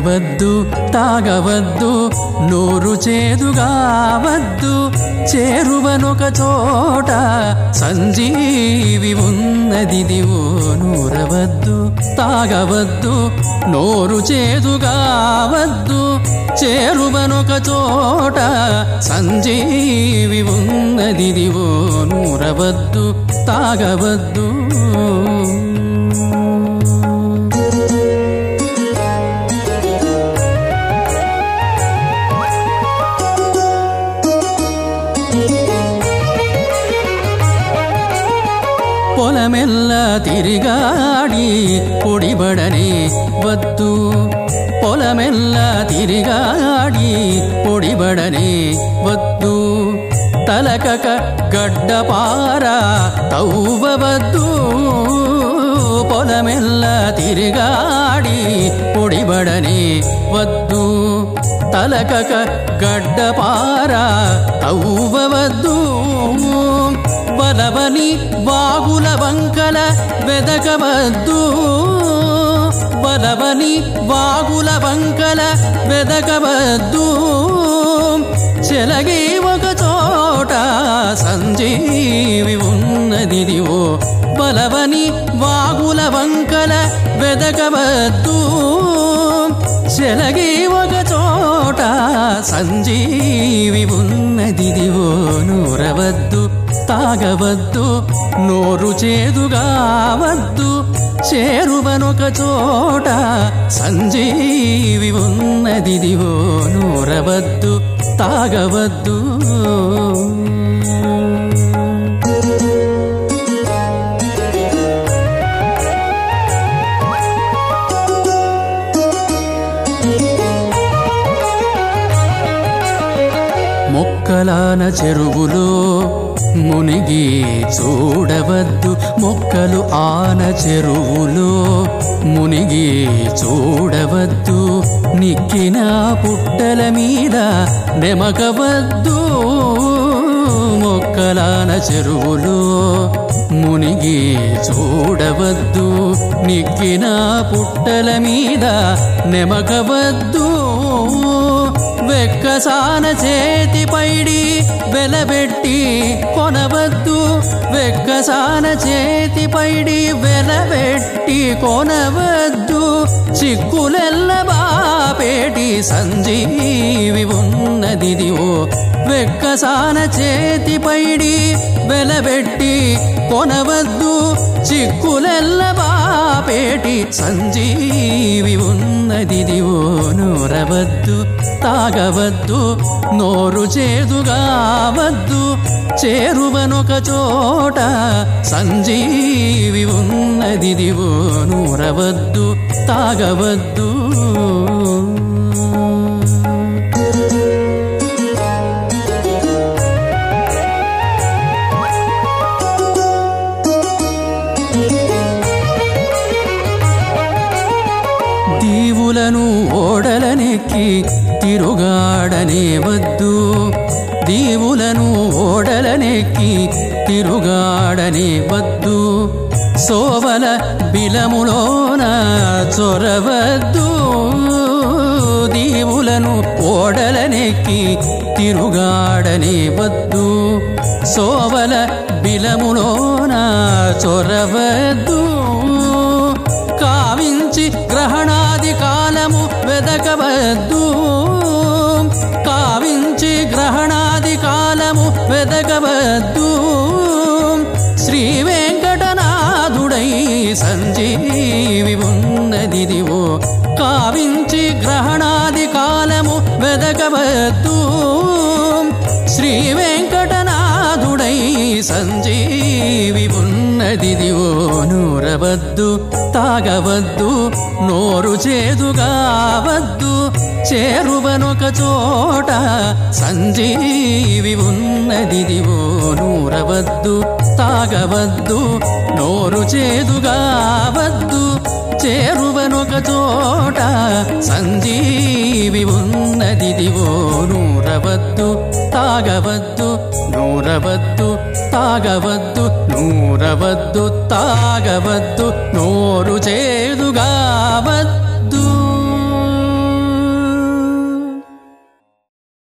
తినవద్దు తాగవద్దు నోరు చేదుగావద్దు చేరువనొక చోట సంజీవి ఉన్నది దివో నూరవద్దు తాగవద్దు నోరు చేదుగావద్దు చేరువనొక చోట సంజీవి ఉన్నది దివో నూరవద్దు తాగవద్దు. పొలమెల్ల తిరిగాడి పొడిబడనే వద్దు పొలమెల్ల తిరిగాడి పొడిబడనే వద్దు తలకక గడ్డపార తవ్వవద్దు పొలమెల్ల తిరిగాడి పొడిబడనే వద్దు. తలకక గడ్డపార అవ్వవద్దు బలవని వాగుల వంకల వెదకవద్దు. బలవని వాగుల వంకల వెదకవద్దు. చెలగే ఒక చోట సంజీవి ఉన్నదిదివో. బలవని వాగుల వంక వెదకవద్దు చెలగి ఒక చోట సంజీవి ఉన్నదిదివో నూరవద్దు తాగవద్దు నోరు చేదుగావద్దు చేరువనొక చోట సంజీవి ఉన్నదిదివో నూరవద్దు తాగవద్దు. మొక్కలాన చెరువులో మునిగి చూడవద్దు. మొక్కలు ఆన చెరువులో మునిగి చూడవద్దు. నిక్కిన పుట్టల మీద నెమకవద్దు. మొక్కలాన చెరువులో మునిగి చూడవద్దు. నిక్కిన పుట్టల మీద నెమకవద్దు. వెక్కసాన చేతి పైడి వెలబెట్టి కొనవద్దు. వెక్కసాన చేతి పైడి వెలబెట్టి కొనవద్దు. చిక్కులెల్ల బాపేటి సంజీవి ఉన్నదిదివో. వెక్కసాన చేతి పైడి వెలబెట్టి కొనవద్దు. చిక్కులెల్ల బాపేటి సంజీవి ఉన్నదిదివో? నూరవద్దు తాగవద్దు నోరు చేదుగావద్దు చేరువనొక చోట సంజీవి ఉన్నదిదివో? నూరవద్దు తాగవద్దు. దీవులను ఓడలనెక్కి తిరుగాడనే వద్దు. దీవులను ఓడలనెక్కి తిరుగాడనే వద్దు. సోవల బిలములోన చొరవద్దు. దీవులను ఓడలనెక్కి తిరుగాడనే వద్దు. సోవల బిలములోన చొరవద్దు. కావించి గ్రహణ వెదకవద్దు. కావించి గ్రహణాది కాలము వెదకవద్దు. శ్రీ వెంకటనాథుడై సంజీవి ఉన్నదిదివో. కావించి గ్రహణాది కాలము వెదకవద్దు. శ్రీ వెంకటనాథుడై సంజీవి ఉన్నదిదివో. తినవద్దు తాగవద్దు నోరు చేదుగావద్దు చేరువనొక చోట సంజీవి ఉన్నదిదివో నూరవద్దు తాగవద్దు నోరు చేదుగావద్దు చేరువనొక చోట సంజీవి ఉన్నదిదివో నూరవద్దు తాగవద్దు నూరవద్దు తాగవద్దు నూరవద్దు తాగవద్దు నోరు చేదుగావద్దు